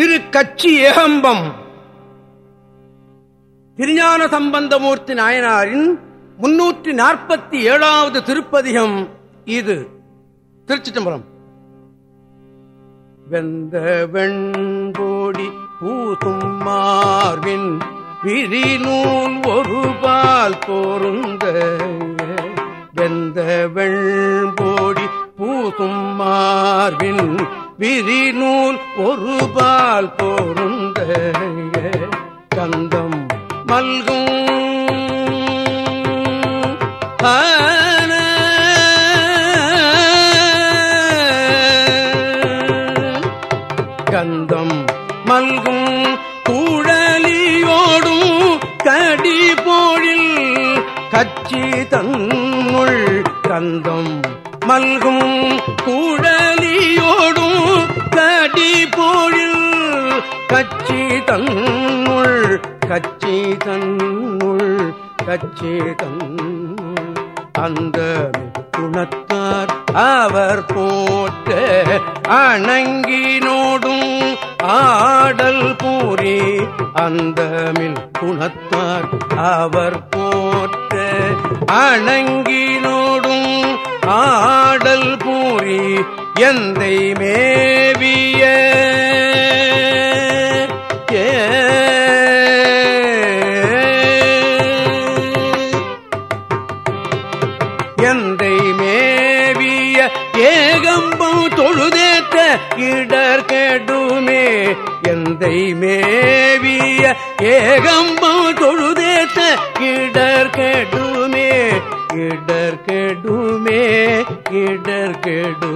திரு கச்சி ஏகம்பம். திருஞான சம்பந்தமூர்த்தி நாயனாரின் முன்னூற்றி நாற்பத்தி ஏழாவது திருப்பதிகம் இது. திருச்சி தம்பரம் வெந்த வெண்போடி பூசும் மார்பின் விரிநூல் ஒரு பால் பொருந்த. வெந்த வெண்போடி பூசும் மார்பின் விரிநூல் ஒரு பால் பொருந்த கந்தம் மல்கும். கந்தம் மல்கும். கூழலியோடும் கடி போழில் கச்சி தன்னுள் கந்தம் மல்கும். கூழலியோடும் கடி போழில் கச்சி தன்னுள் கச்சி தன்னுள் கச்சி தன்னுள். அந்த குணத்தார் அவர் போற்ற அணங்கினோடும் ஆடல் பூரி அந்த குணத்தார் அவர் போற்ற அணங்கினோடும் ஆடல் பூரி எந்தை மேவிய எந்தை மேவிய ஏகம்பம் தொழுதேத்த இடர் கேடுமே. எந்தை மேவிய ஏகம்பம் தொழுதேத்த இடர் கேடுமே. இடர் கெடுமே இடர் கெடு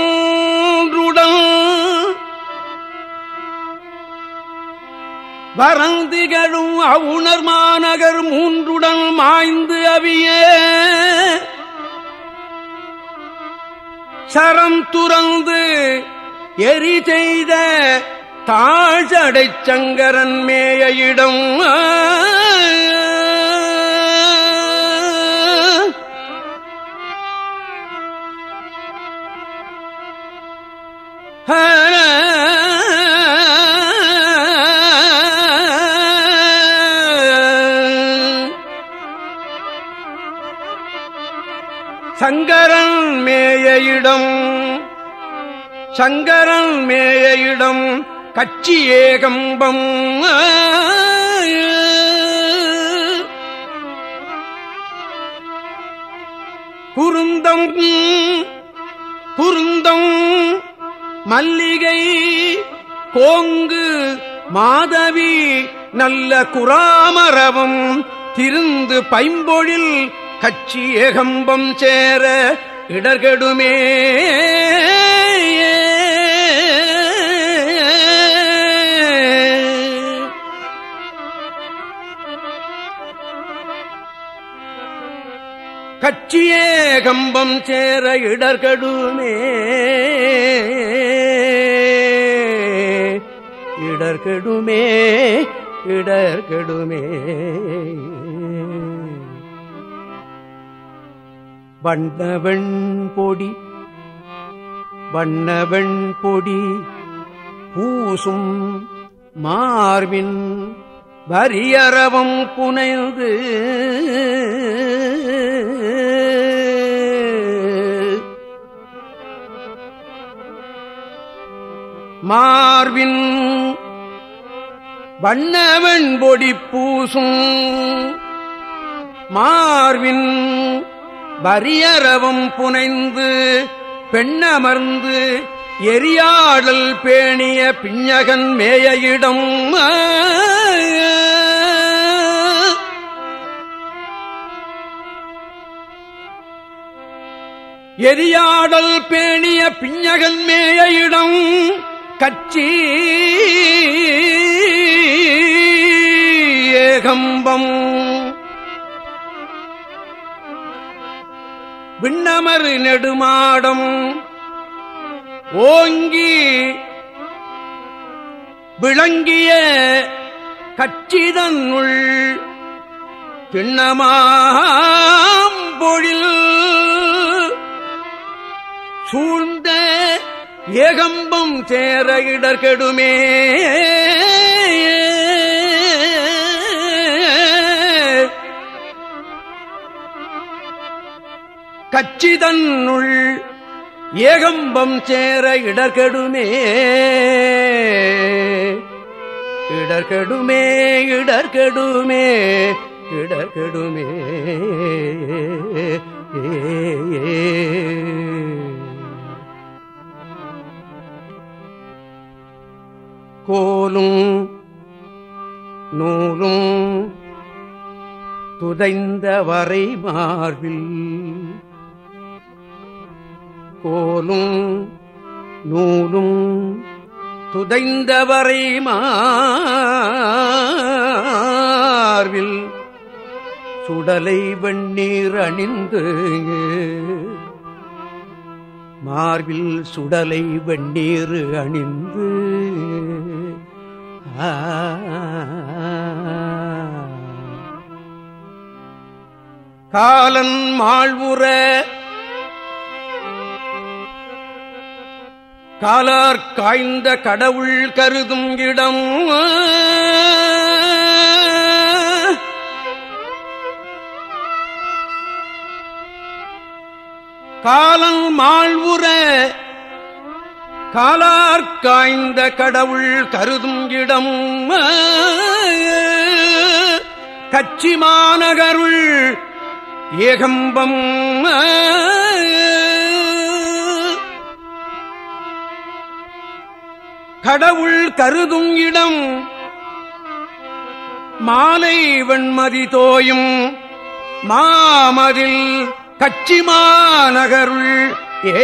மூன்றுடன் வரந்திகழும் அவுணர் மாநகர் மூன்றுடன் மாய்ந்து அவிய சரம் துறந்து எரி செய்த தாழ்சடைச் சங்கரன் மேய சங்கரன் மேய இடம் சங்கரன் மேய இடம் கட்சி ஏகம்பம். குருந்தம் குருந்தம் மல்லிகை கோங்கு மாதவி நல்ல குராமரவும் திருந்து பைம்பொழில் கச்சி ஏகம்பம் சேர இடர்கெடுமே. கட்சியே கம்பம் சேர இடர்கடுமே. இடர்கெடுமே இடர்கெடுமே. வண்ணவெண் பொடி வண்ணவெண் பொடி பூசும் மார்பின் வரியறவம் புனைந்து மார்பின் வண்ணவன் பொடி பூசும் மார்வின் வரியறவும் புனைந்து பெண்ணமர்ந்து எரியாடல் பேணிய பிஞ்சகன் மேய இடம் எரியாடல் பேணிய பிஞ்சகன் மேய இடம் கட்சி ஏகம்பம் விண்ணமர் நெடுமாடம். ஓங்கி விளங்கிய கச்சிதனுள் பின்னமாம் பொழில். சூழ்ந்த ஏகம்பம் சேர இடர்கெடுமே. கச்சிதன்னுள் ஏகம்பம் சேர இடர்கெடுமே. இடர்கெடுமே இடர்கெடுமே இடர்கெடுமே. கோலும் நூலும் துதைந்த வரை மார்பில் கோலும் நூலும் துதைந்தவரை மார்பில் சுடலை வெண்ணீர் அணிந்து மார்பில் சுடலை வெண்ணீர் அணிந்து காலன் மாழ்வுற காலார் காய்ந்த கடவுள் கருதும் இடம். காலங் மாழ்வுற காலார் காய்ந்த கடவுள் கருதும் இடம். கச்சி மாநகருள் ஏகம்பம். கடவுள் கருதும் இடம். மாலை வெண்மதி தோயும் மாமதில் கச்சி மாநகருள்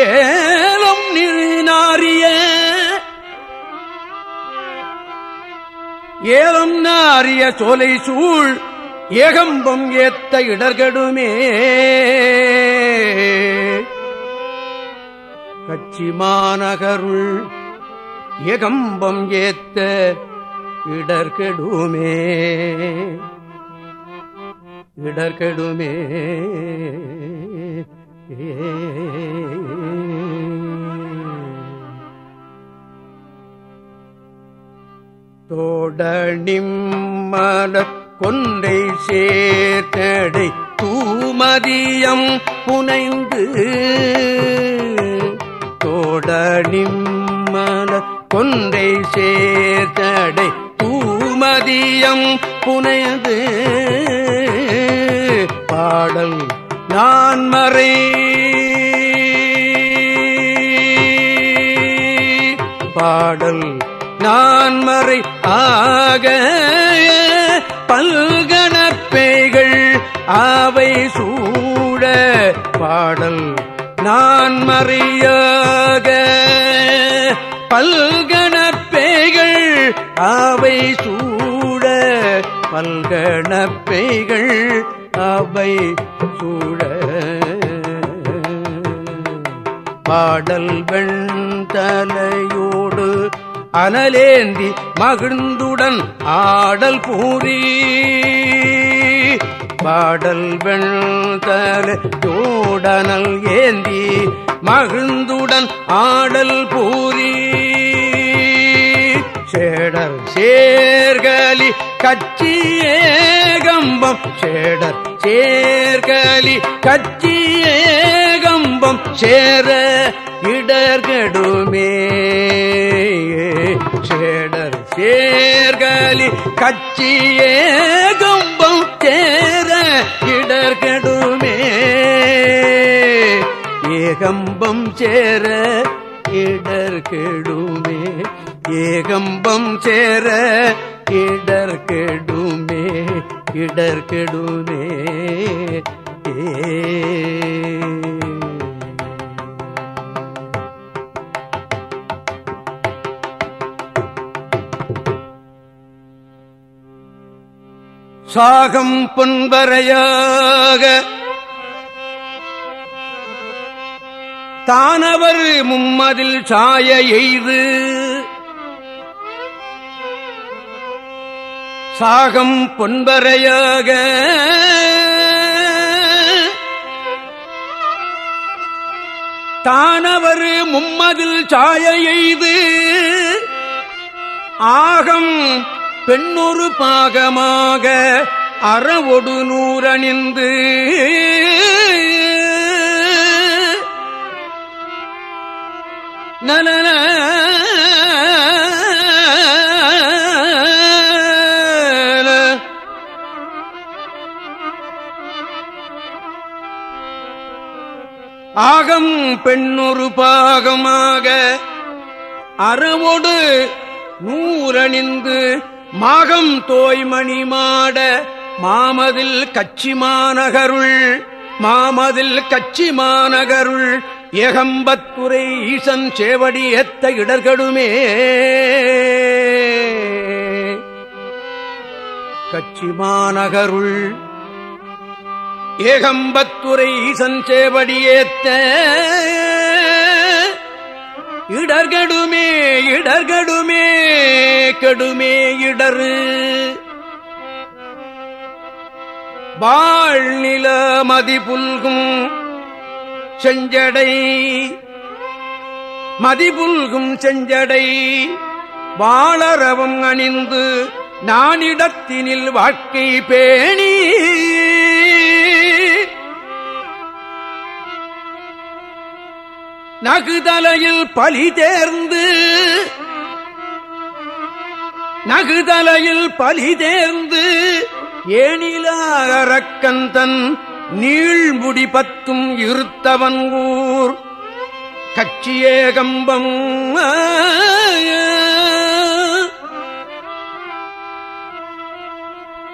ஏலம் நாரிய ஏலம் நாரிய சோலை சூழ் ஏகம்பம் ஏத்த இடர்கடுமே. கச்சி மாநகருள் ஏகம்பம் ஏத்த இடர்கெடுமே. இடர்கெடுமே. தோடணிம்மல கொன்றை சேர்த்தடை தூமதியம் புனைந்து. தோடனிம் கொன்றை சேர்த்தடை பூமதியம் புனையது. பாடல் நான் மறை. பாடல் நான் மறை. ஆக பல்கணப்பேய்கள் அவை சூட. பாடல் நான் மறியா. பல்கணப்பேகள் அவை சூழ பல்கணப்பேகள் அவை சூழ. பாடல் வெண்தலையோடு அனலேந்தி மகிழ்ந்துடன் ஆடல் பூரி பாடல் வெண்தலையோடனல் ஏந்தி மகிழ்ந்துடன் ஆடல் பூரீ சேடர் சேர்கலி கச்சி ஏகம்பம். சேடர் சேர்கலி கச்சி ஏகம்பம். சேர இடர்கடுமே. சேடர் சேர்கலி கச்சி ஏகம்பம். சேர இடர்கடுமே. ஏகம்பம் சேர இடர்கெடுமே. ஏகம்பம் சேர இடர்கெடுமே இடர்கெடுமே சாகம் பொன்பரையாக தானவர் மும்மதில் சாய எய்து சாகம் பொன்பரையாக தானவர் மும்மதில் சாய எய்து. ஆகம் பெண்ணொரு பாகமாக அறவொடு நூறணிந்து. நலன ஆகம் பெண்ணொரு பாகமாக அறவோடு நூறணிந்து மாகம் தோய்மணி மாட மாமதில் கச்சி மாநகருள் மாமதில் கச்சி மாநகருள் ஏகம்பத்துரை ஈசன் சேவடி எத்த இடர்களுமே கச்சி மாநகருள் ஏகம்பத்துரை ஈசன் இடர்கடுமே இடர்கடுமே கடுமே இடரு. வாழ்நில மதிபுல்கும் செஞ்சடை மதிபுல்கும் செஞ்சடை. வாழரவம் அணிந்து நானிடத்தினில் வாழ்க்கை பேணி நகுதலையில் பலி தேர்ந்து நகுதலையில் பலி தேர்ந்து ஏனிலாரக்கந்தன் நீழ்முடி பத்தும் இருத்தவன் ஊர். கட்சியே கம்பம்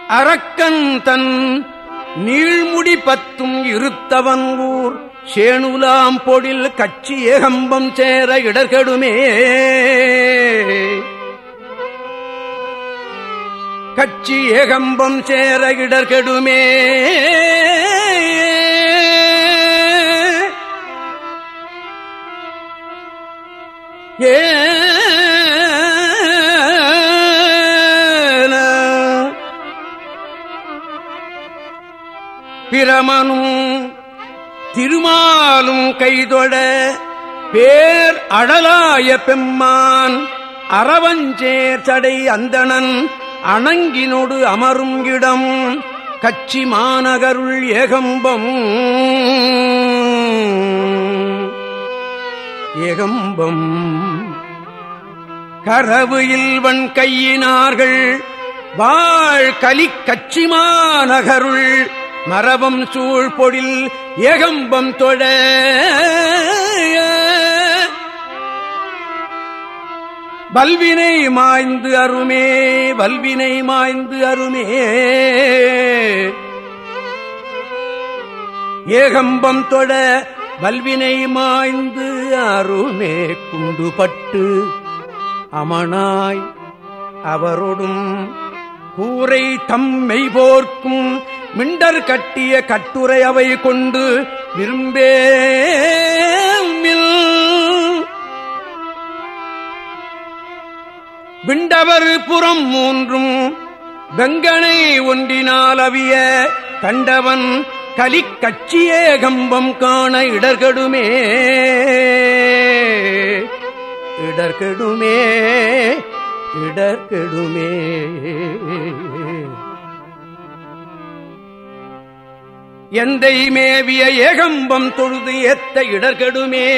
அரக்கன் தன் நீழ்முடி பத்தும் இருத்தவன் ஊர். சேணுலாம் பொழில் கட்சி ஏகம்பம் சேர இடர்கெடுமே. கட்சி ஏகம்பம் சேர இடர்கெடுமே. ஏ பிரமனும் திருமாலும் கைதொட பேர் அடலாய பெம்மான் அறவஞ்சேர் சடை அந்தணன் அணங்கினொடு அமரும் இடம் கச்சி மாநகருள் ஏகம்பம். ஏகம்பம். கரவு இல்வன் கையினார்கள் வாழ் கலி கச்சிமாநகருள் மரபம் சூழ் பொழில் ஏகம்பம் தொட வல்வினை மாய்ந்து அருமே வல்வினை மாய்ந்து அருமே. ஏகம்பம் தொட வல்வினை மாய்ந்து அருமே. குண்டுபட்டு அமனாய் அவரொடும் கூரை தம்மை போர்க்கும் மிண்டர் கட்டிய கட்டுரை அவை கொண்டு விரும்பே விண்டவர் புறம் மூன்றும் வெங்கனை ஒன்றினால் அவிய கண்டவன் கலிக்கட்சியே கம்பம் காண இடர்கடுமே. இடர்கெடுமே. இடர்கெடுமே. எந்தை மேவிய ஏகம்பம் தொழுது ஏத்த இடர்கெடுமே.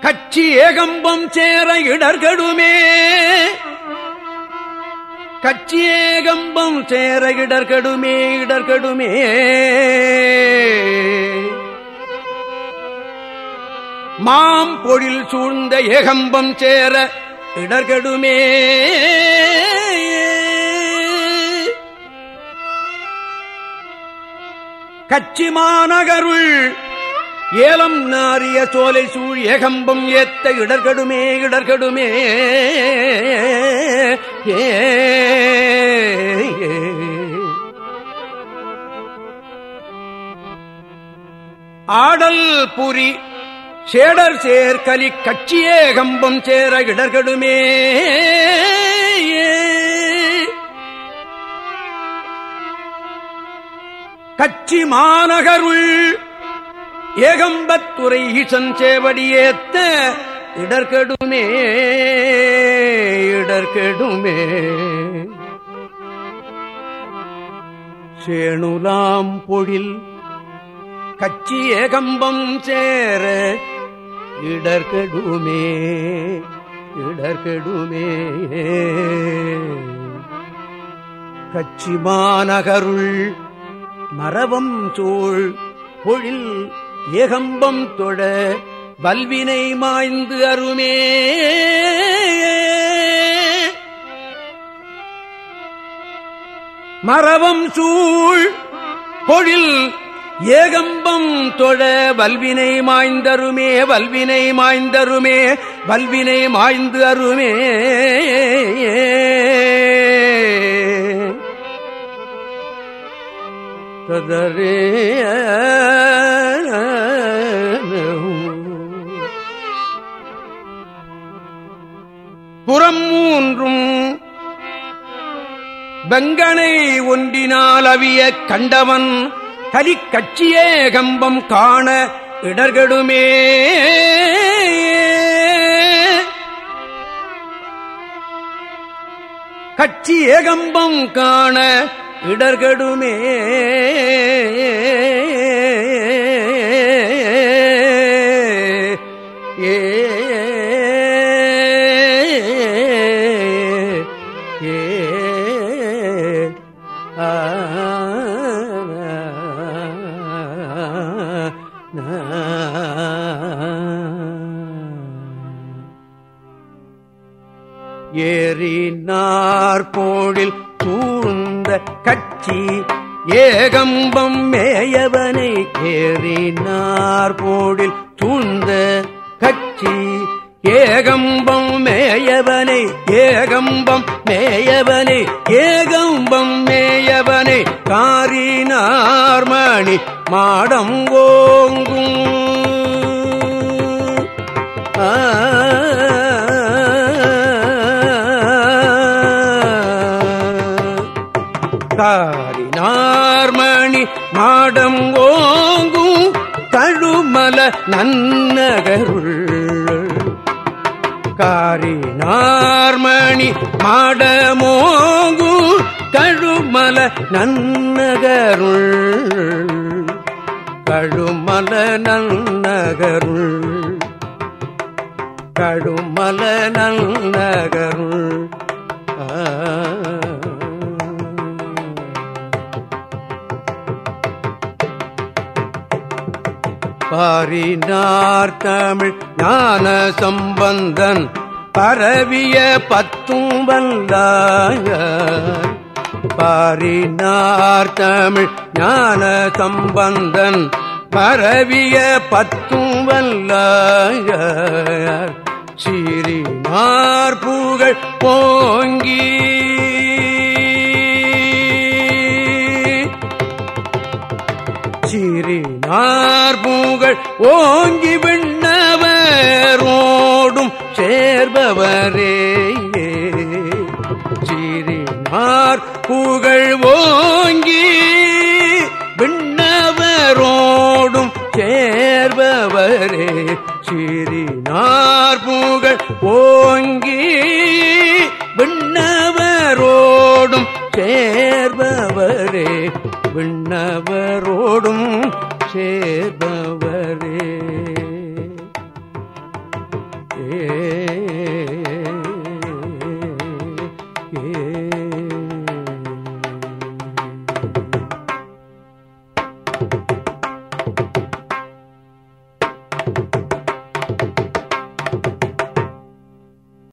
கட்சி ஏகம்பம் சேர இடர்கடுமே. கட்சி ஏகம்பம் சேர இடர்கடுமே இடர்கடுமே. மாம் பொழில் சூழ்ந்த ஏகம்பம் சேர இடர்கடுமே. கச்சி மாநகருள் ஏலம் நாரிய சோலை சூழ் ஏகம்பம் ஏத்த இடர்கடுமே இடர்கடுமே. ஏ. ஆடல் புரி சேடர் சேர்கலி கட்சியே கம்பம் சேர இடர்கடுமே. கட்சி மாநகருள் ஏகம்பத்துறை ஈசன் சேவடியேத்த இடர்கெடுமே இடர்கெடுமே. சேணுலாம் பொழில் கட்சி ஏகம்பம் சேர இடர்கெடுமே இடர்கெடுமே. கச்சி மாநகருள் மரபம் சூழ் பொழில் ஏகம்பம் தொட வல்வினை மாய்ந்து அருமே. மரபம் சூழ் பொழில் ஏகம்பம் தொழ வல்வினை மாய்ந்தருமே வல்வினை மாய்ந்தருமே வல்வினை மாய்ந்து அருமே. ததரே புறம் மூன்றும் வெங்கனை ஒன்றினால் அவிய கண்டவன் கலி கட்சியே கம்பம் காண இடர்கடுமே. கட்சி ஏகம்பம் காண இடர்கடுமே. ஏறினார் போழில் சூழ்ந்த கட்சி. ஏகம்பம் மேயவனை ஏறினார் போழில் சூழ்ந்த கட்சி. ஏகம்பம் மேயவனை ஏகம்பம் மேயவனை ஏகம்பம் மேயவனை காரினார்மணி மாடம் ஓங்கும். ஆ காரினார்மணி மாடம் ஓங்கும் தழுமல நன்னகருள். காரினார்மணி மாடமோங்கும் கழுமல நன்னகருள். கழுமல நன்னகருள். கழுமல நன்னகருள். பாரினார் தமிழ் ஞான சம்பந்தன். பரவிய பத்தும் வந்தாய. பாரினார் தமிழ் ஞான சம்பந்தன். பரவிய பத்தும் வல்லாய. சீரினார் புகழ் போங்கி ஆர்பூகள் ஓங்கி விண்ணவரோடும் சேர்பவரே. சீரினார் புகழ் ஓங்கி விண்ணவரோடும் சேர்பவரே. சீரினார் புகழ் ஓங்கி விண்ணவரோடும் சேர்பவரே. விண்ணவரோடும் ಆಕ್ಷೇಪ